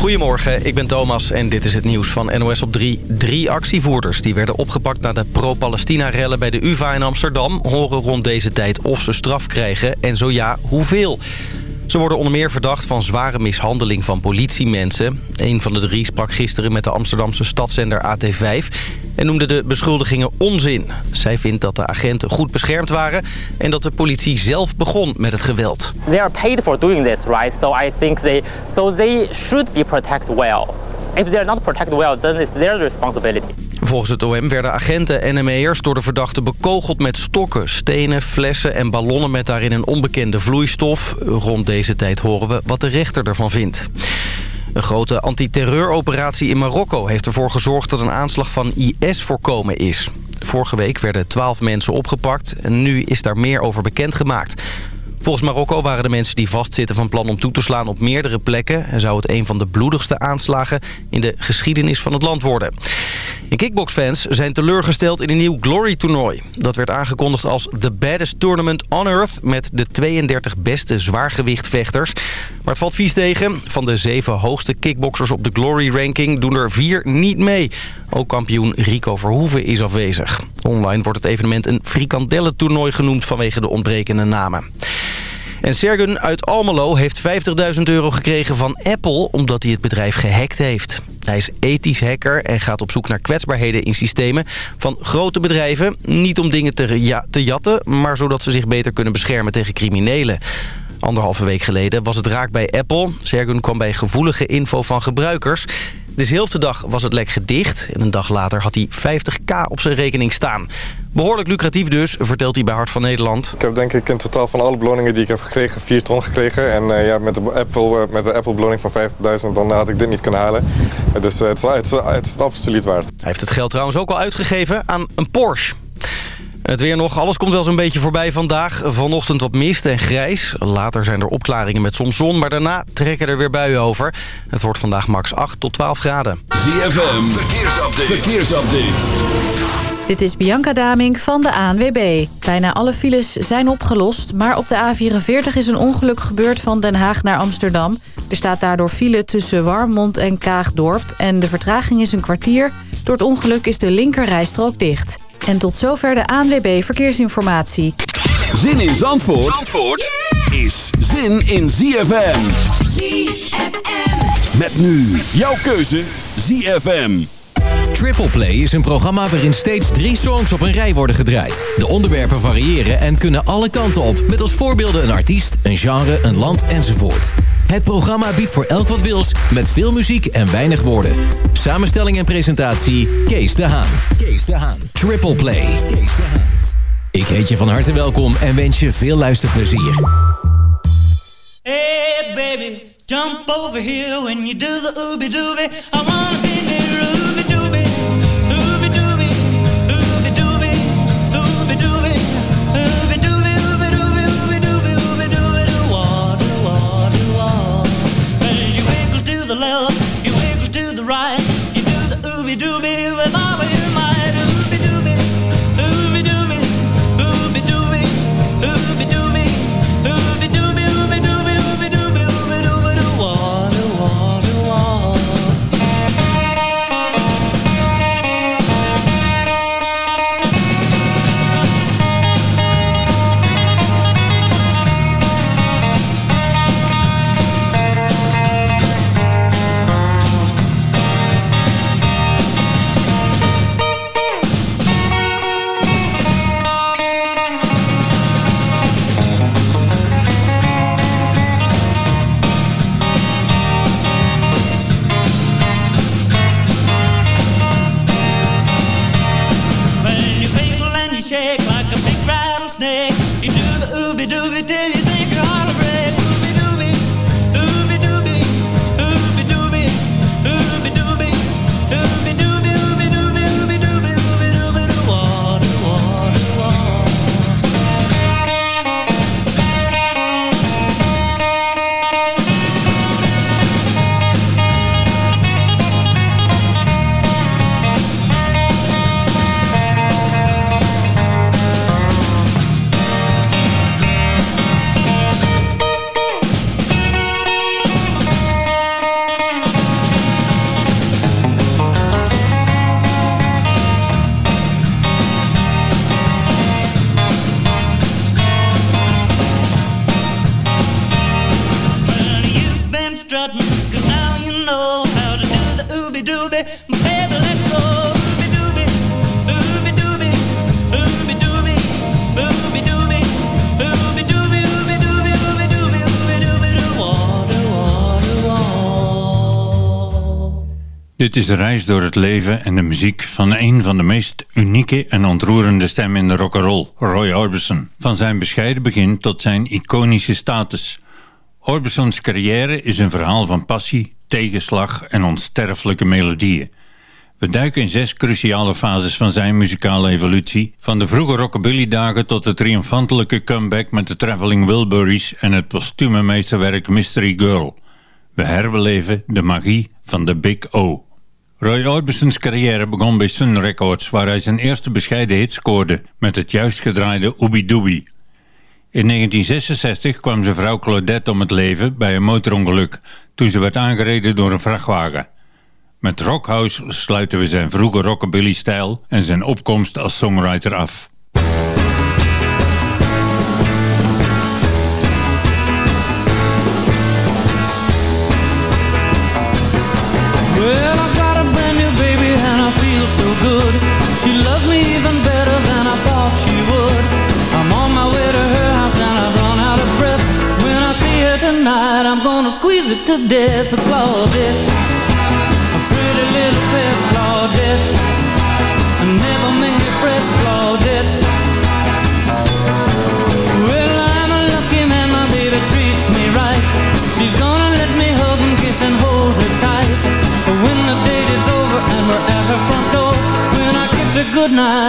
Goedemorgen, ik ben Thomas en dit is het nieuws van NOS op 3. Drie actievoerders die werden opgepakt na de pro-Palestina-rellen bij de UvA in Amsterdam... horen rond deze tijd of ze straf krijgen en zo ja, hoeveel. Ze worden onder meer verdacht van zware mishandeling van politiemensen. Een van de drie sprak gisteren met de Amsterdamse stadszender AT5 en noemde de beschuldigingen onzin. Zij vindt dat de agenten goed beschermd waren en dat de politie zelf begon met het geweld. They are paid for doing right? So I think they so they should be protected well. If not protected well, then it's their responsibility. Volgens het OM werden agenten en ME'ers door de verdachten bekogeld met stokken, stenen, flessen en ballonnen met daarin een onbekende vloeistof. Rond deze tijd horen we wat de rechter ervan vindt. Een grote antiterreuroperatie in Marokko heeft ervoor gezorgd dat een aanslag van IS voorkomen is. Vorige week werden twaalf mensen opgepakt en nu is daar meer over bekendgemaakt. Volgens Marokko waren de mensen die vastzitten van plan om toe te slaan op meerdere plekken... en zou het een van de bloedigste aanslagen in de geschiedenis van het land worden. En kickboxfans zijn teleurgesteld in een nieuw Glory-toernooi. Dat werd aangekondigd als The Baddest Tournament on Earth... met de 32 beste zwaargewichtvechters. Maar het valt vies tegen. Van de zeven hoogste kickboxers op de Glory-ranking doen er vier niet mee. Ook kampioen Rico Verhoeven is afwezig. Online wordt het evenement een frikandellentoernooi genoemd vanwege de ontbrekende namen. En Sergun uit Almelo heeft 50.000 euro gekregen van Apple... omdat hij het bedrijf gehackt heeft. Hij is ethisch hacker en gaat op zoek naar kwetsbaarheden in systemen van grote bedrijven. Niet om dingen te, ja, te jatten, maar zodat ze zich beter kunnen beschermen tegen criminelen. Anderhalve week geleden was het raak bij Apple. Sergun kwam bij gevoelige info van gebruikers. Dezelfde dag was het lek gedicht en een dag later had hij 50k op zijn rekening staan. Behoorlijk lucratief dus, vertelt hij bij Hart van Nederland. Ik heb denk ik in totaal van alle beloningen die ik heb gekregen 4 ton gekregen. En uh, ja, met de Apple, uh, met de Apple beloning van 50.000 dan had ik dit niet kunnen halen. Dus uh, het, is, het, is, het is absoluut waard. Hij heeft het geld trouwens ook al uitgegeven aan een Porsche. Het weer nog, alles komt wel zo'n beetje voorbij vandaag. Vanochtend wat mist en grijs. Later zijn er opklaringen met soms zon, maar daarna trekken er weer buien over. Het wordt vandaag max 8 tot 12 graden. ZFM, verkeersupdate. verkeersupdate. Dit is Bianca Daming van de ANWB. Bijna alle files zijn opgelost, maar op de A44 is een ongeluk gebeurd van Den Haag naar Amsterdam. Er staat daardoor file tussen Warmond en Kaagdorp en de vertraging is een kwartier. Door het ongeluk is de linkerrijstrook dicht. En tot zover de ANWB Verkeersinformatie. Zin in Zandvoort, Zandvoort is zin in ZFM. ZFM. Met nu jouw keuze ZFM. Triple Play is een programma waarin steeds drie songs op een rij worden gedraaid. De onderwerpen variëren en kunnen alle kanten op... met als voorbeelden een artiest, een genre, een land enzovoort. Het programma biedt voor elk wat wils, met veel muziek en weinig woorden. Samenstelling en presentatie, Kees de Haan. Kees de Haan. Triple Play. Ik heet je van harte welkom en wens je veel luisterplezier. Hey baby, jump over here when you do the ooby dooby. I wanna be near love. Dit is een reis door het leven en de muziek van een van de meest unieke en ontroerende stemmen in de rock'n'roll, Roy Orbison. Van zijn bescheiden begin tot zijn iconische status. Orbisons carrière is een verhaal van passie, tegenslag en onsterfelijke melodieën. We duiken in zes cruciale fases van zijn muzikale evolutie, van de vroege rockabilly-dagen tot de triomfantelijke comeback met de Traveling Wilburys en het postume meesterwerk Mystery Girl. We herbeleven de magie van de Big O. Roy Orbison's carrière begon bij Sun Records, waar hij zijn eerste bescheiden hit scoorde met het juist gedraaide Ooby Dooby. In 1966 kwam zijn vrouw Claudette om het leven bij een motorongeluk toen ze werd aangereden door een vrachtwagen. Met Rockhouse sluiten we zijn vroege rockabilly-stijl en zijn opkomst als songwriter af. It to death. Claudette, a pretty little pet, Claudette. Never make me fret, Claudette. Well, I'm a lucky man, my baby treats me right. She's gonna let me hug and kiss and hold her tight. When the date is over and we're at her front door, when I kiss her goodnight,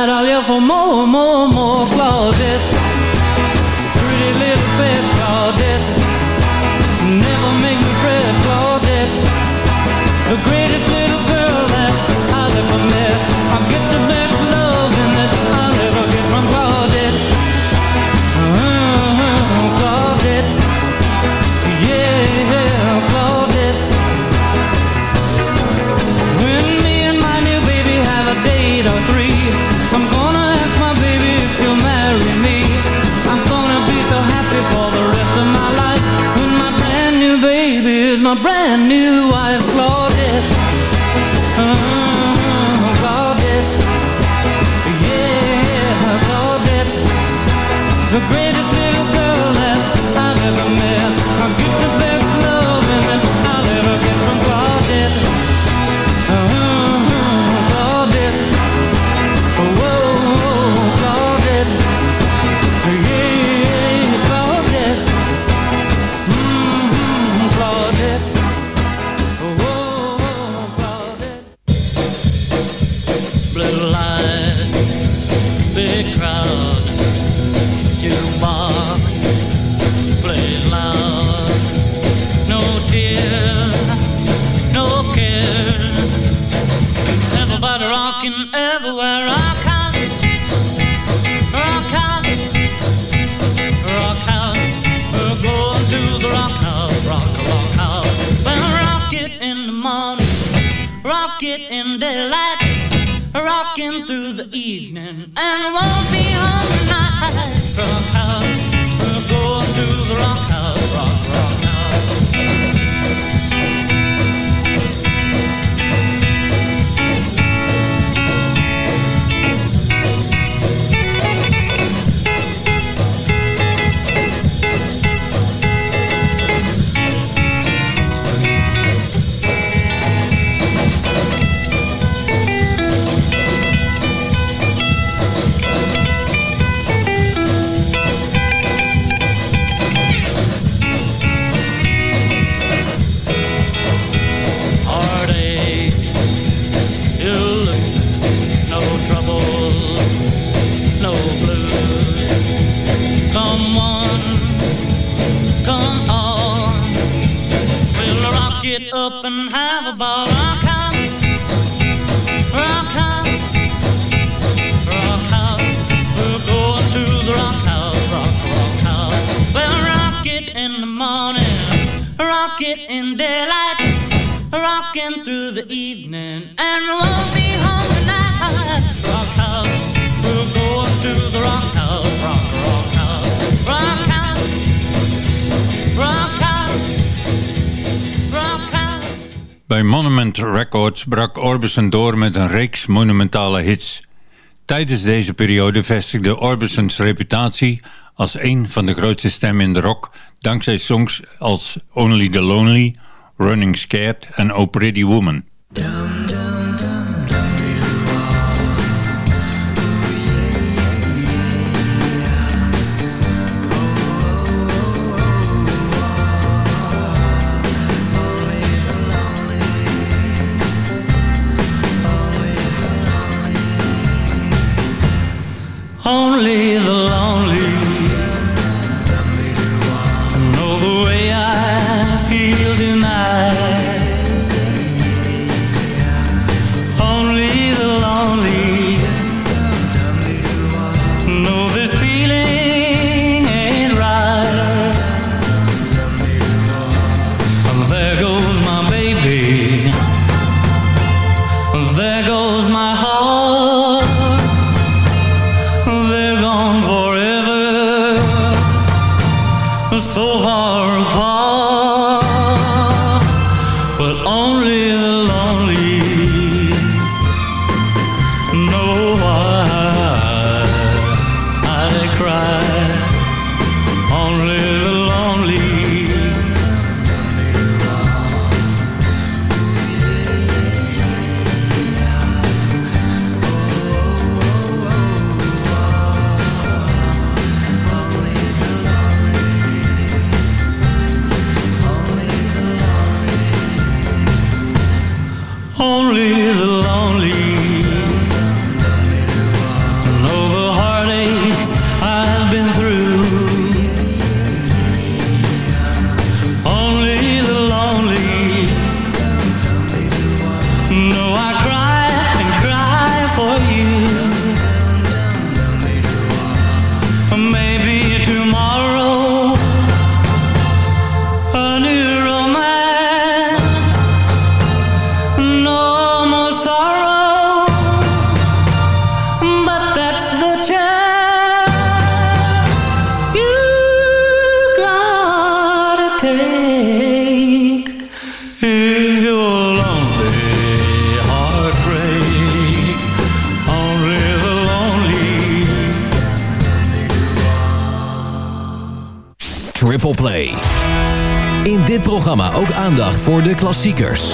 Records brak Orbison door met een reeks monumentale hits. Tijdens deze periode vestigde Orbison's reputatie als een van de grootste stemmen in de rock... dankzij songs als Only the Lonely, Running Scared en Oh Pretty Woman. only the lonely klassiekers.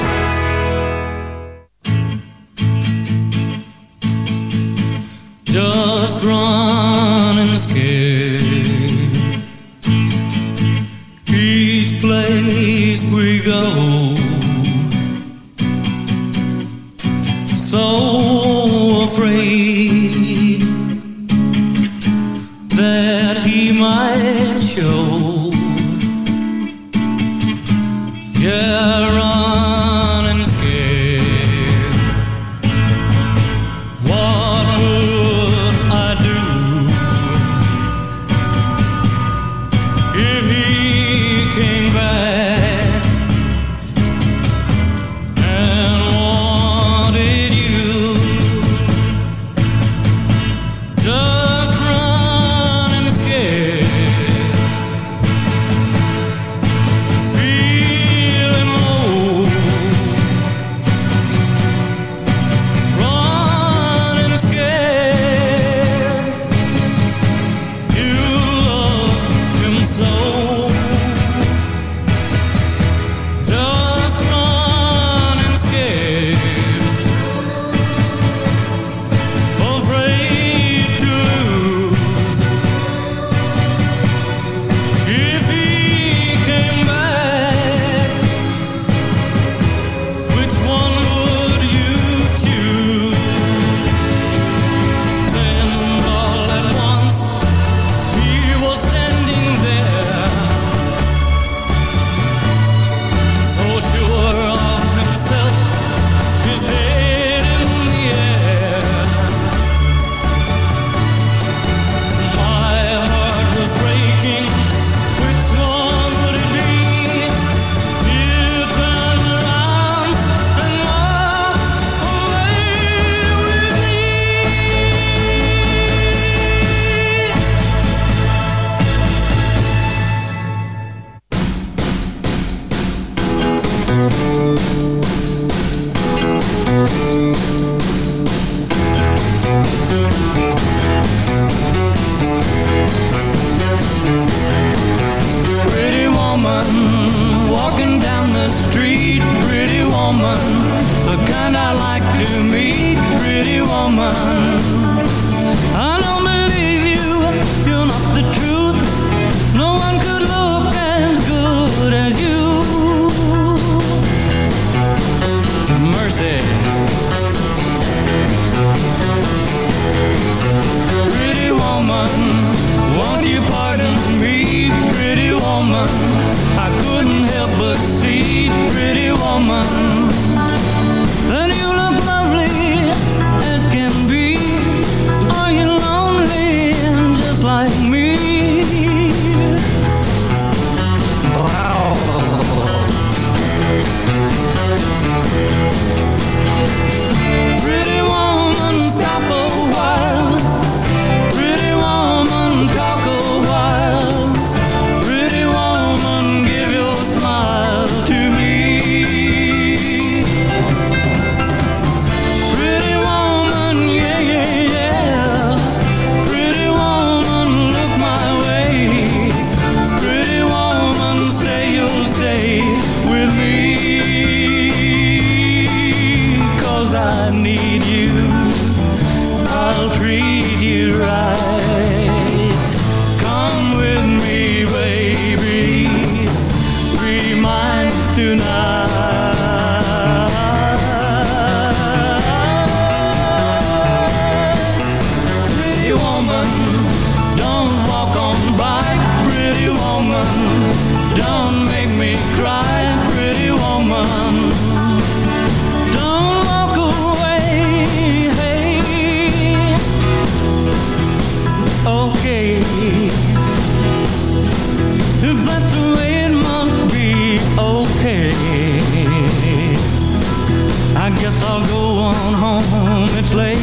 sleigh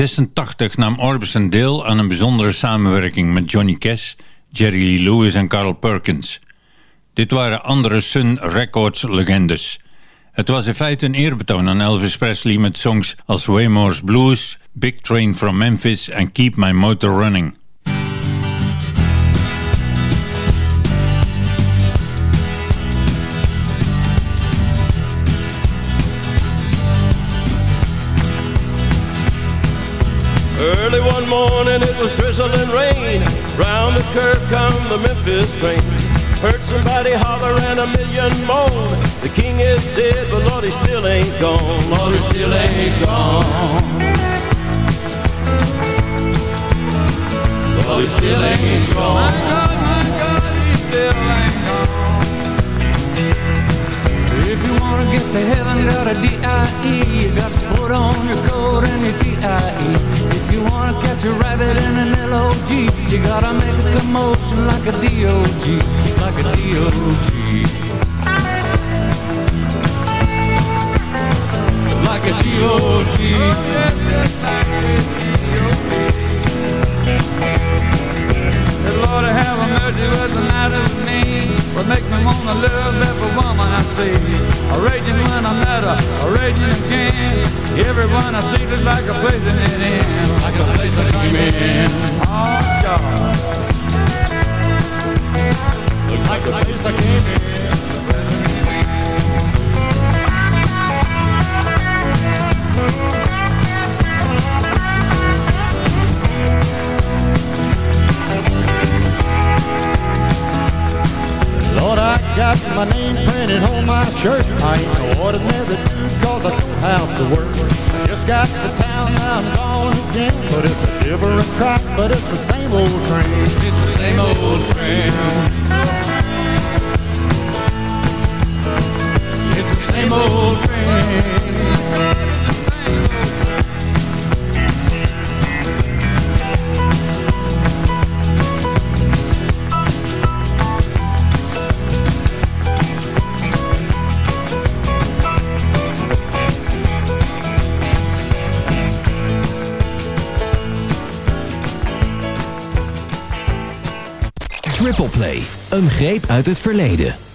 1986 nam Orbison deel aan een bijzondere samenwerking met Johnny Cash, Jerry Lee Lewis en Carl Perkins. Dit waren andere Sun Records legendes. Het was in feite een eerbetoon aan Elvis Presley met songs als Waymore's Blues, Big Train from Memphis en Keep My Motor Running. Early one morning it was drizzling rain. Round the curve come the Memphis train. Heard somebody holler and a million moan. The king is dead, but Lord, he still ain't gone. Lord, he still ain't gone. Lord, he still ain't gone. If you wanna get to heaven, got a D-I-E You got to put on your coat and your T-I-E If you wanna catch a rabbit in an L-O-G You gotta make a commotion like a D-O-G Like a D-O-G Like a D-O-G Lord, have a mercy what's the matter with me? What makes me wanna love every woman I see? A raging when I met her, a raging again. Everyone I see looks like a place in it in, like a place I came in. Oh God, looks like a place I came in. Got my name printed on my shirt. I ain't no ordinary dude cause I don't have to work. Just got to town, now I'm gone again. But it's a different track, but it's the same old train. It's the same old train. It's the same old train. Topplay. Een greep uit het verleden.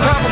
Vamos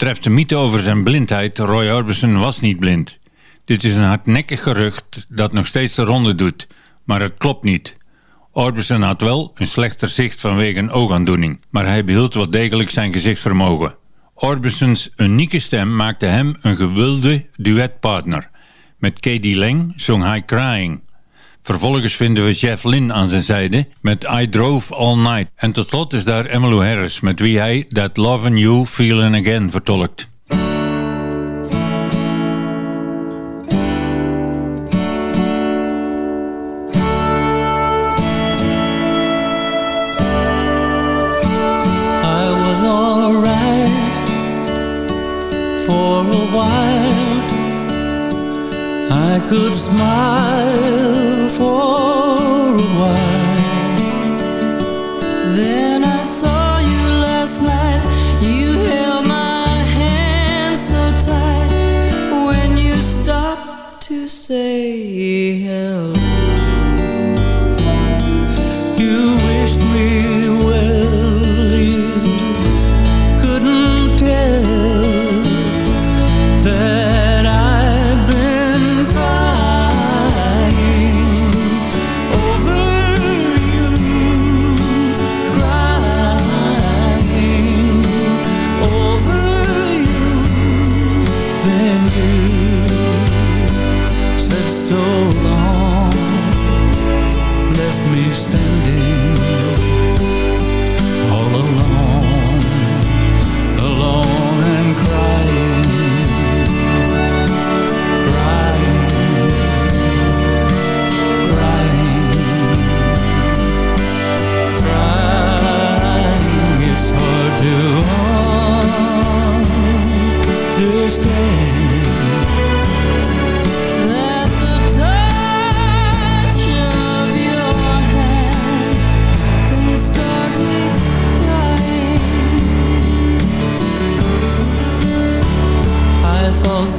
betreft de mythe over zijn blindheid, Roy Orbison was niet blind. Dit is een hardnekkig gerucht dat nog steeds de ronde doet, maar het klopt niet. Orbison had wel een slechter zicht vanwege een oogaandoening, maar hij behield wel degelijk zijn gezichtsvermogen. Orbison's unieke stem maakte hem een gewilde duetpartner. Met Katie Lang zong hij Crying. Vervolgens vinden we Jeff Lynne aan zijn zijde met I Drove All Night. En tot slot is daar Emmylou Harris met wie hij That Lovin' You Feelin' Again vertolkt. Could smile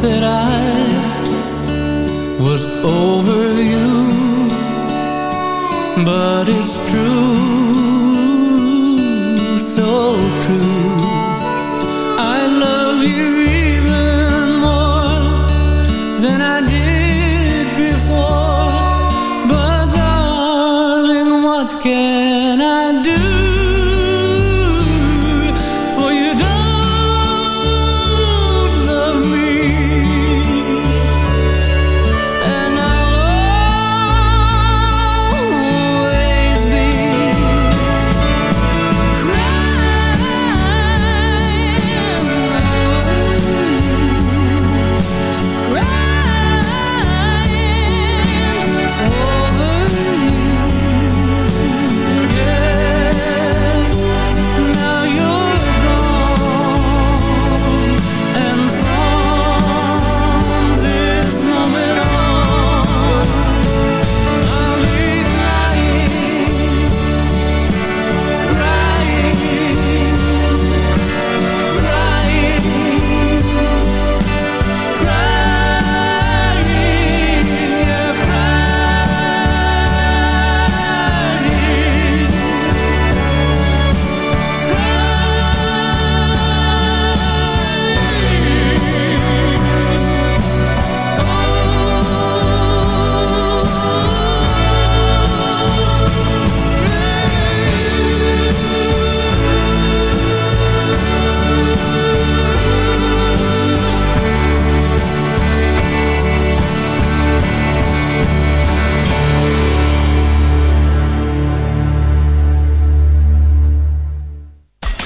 that I was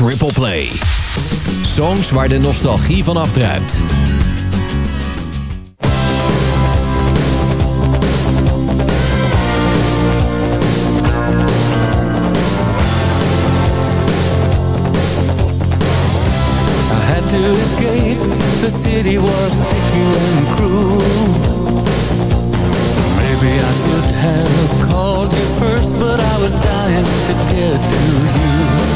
Triple Play. Songs waar de nostalgie van afdruipt. I had to escape, the city was sticky and cruel. Maybe I should have called you first, but I was dying to get to you.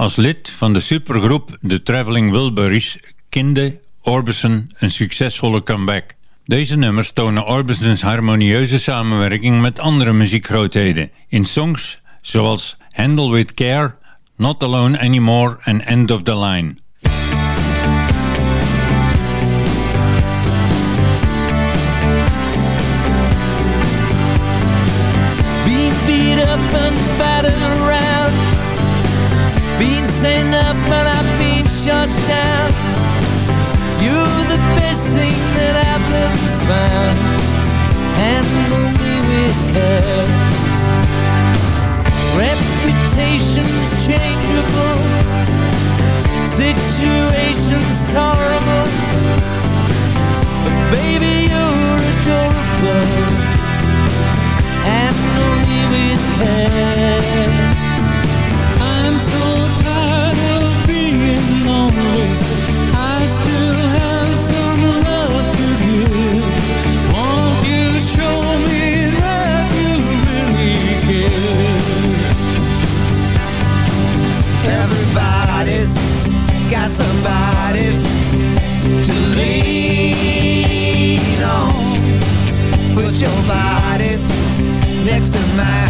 Als lid van de supergroep The Traveling Wilburys kende Orbison een succesvolle comeback. Deze nummers tonen Orbison's harmonieuze samenwerking met andere muziekgrootheden in songs zoals Handle With Care, Not Alone Anymore en End of the Line. somebody to lean on. Put your body next to mine.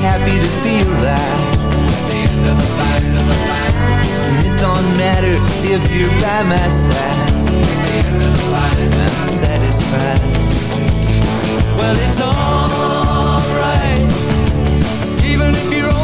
Happy to feel that. And it don't matter if you're by my side. I'm satisfied. Well, it's alright. Even if you're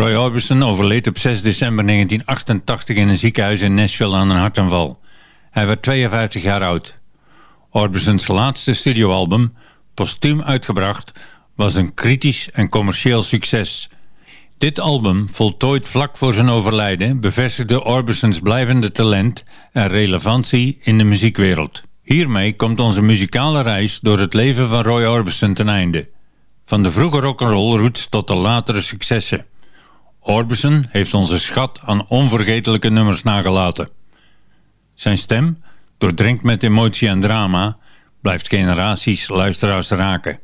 Roy Orbison overleed op 6 december 1988 in een ziekenhuis in Nashville aan een hartaanval. Hij werd 52 jaar oud. Orbisons laatste studioalbum, postuum uitgebracht, was een kritisch en commercieel succes. Dit album, voltooid vlak voor zijn overlijden, bevestigde Orbisons blijvende talent en relevantie in de muziekwereld. Hiermee komt onze muzikale reis door het leven van Roy Orbison ten einde. Van de vroege rock'n'roll roots tot de latere successen. Orbison heeft onze schat aan onvergetelijke nummers nagelaten. Zijn stem, doordringt met emotie en drama, blijft generaties luisteraars raken.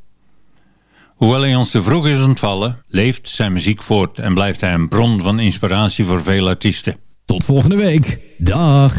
Hoewel hij ons te vroeg is ontvallen, leeft zijn muziek voort en blijft hij een bron van inspiratie voor veel artiesten. Tot volgende week. Dag.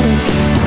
You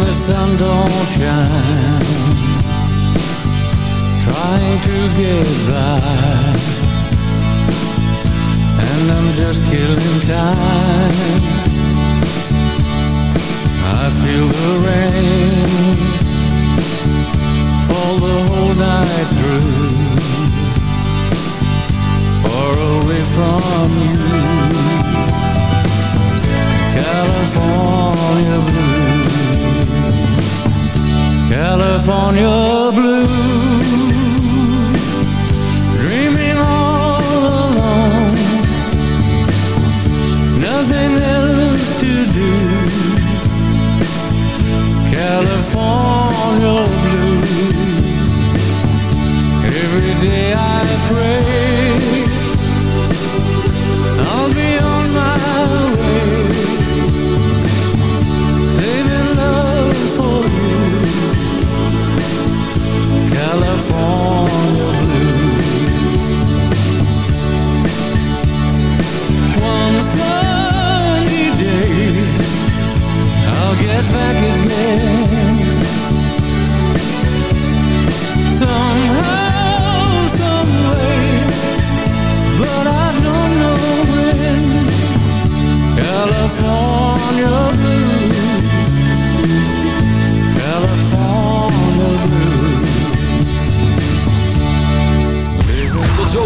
the sun don't shine. Trying to get by, and I'm just killing time. I feel the rain fall the whole night through, far away from you. California blue California blue. Dreaming all alone. Nothing else to do. California blue. Every day I pray I'll be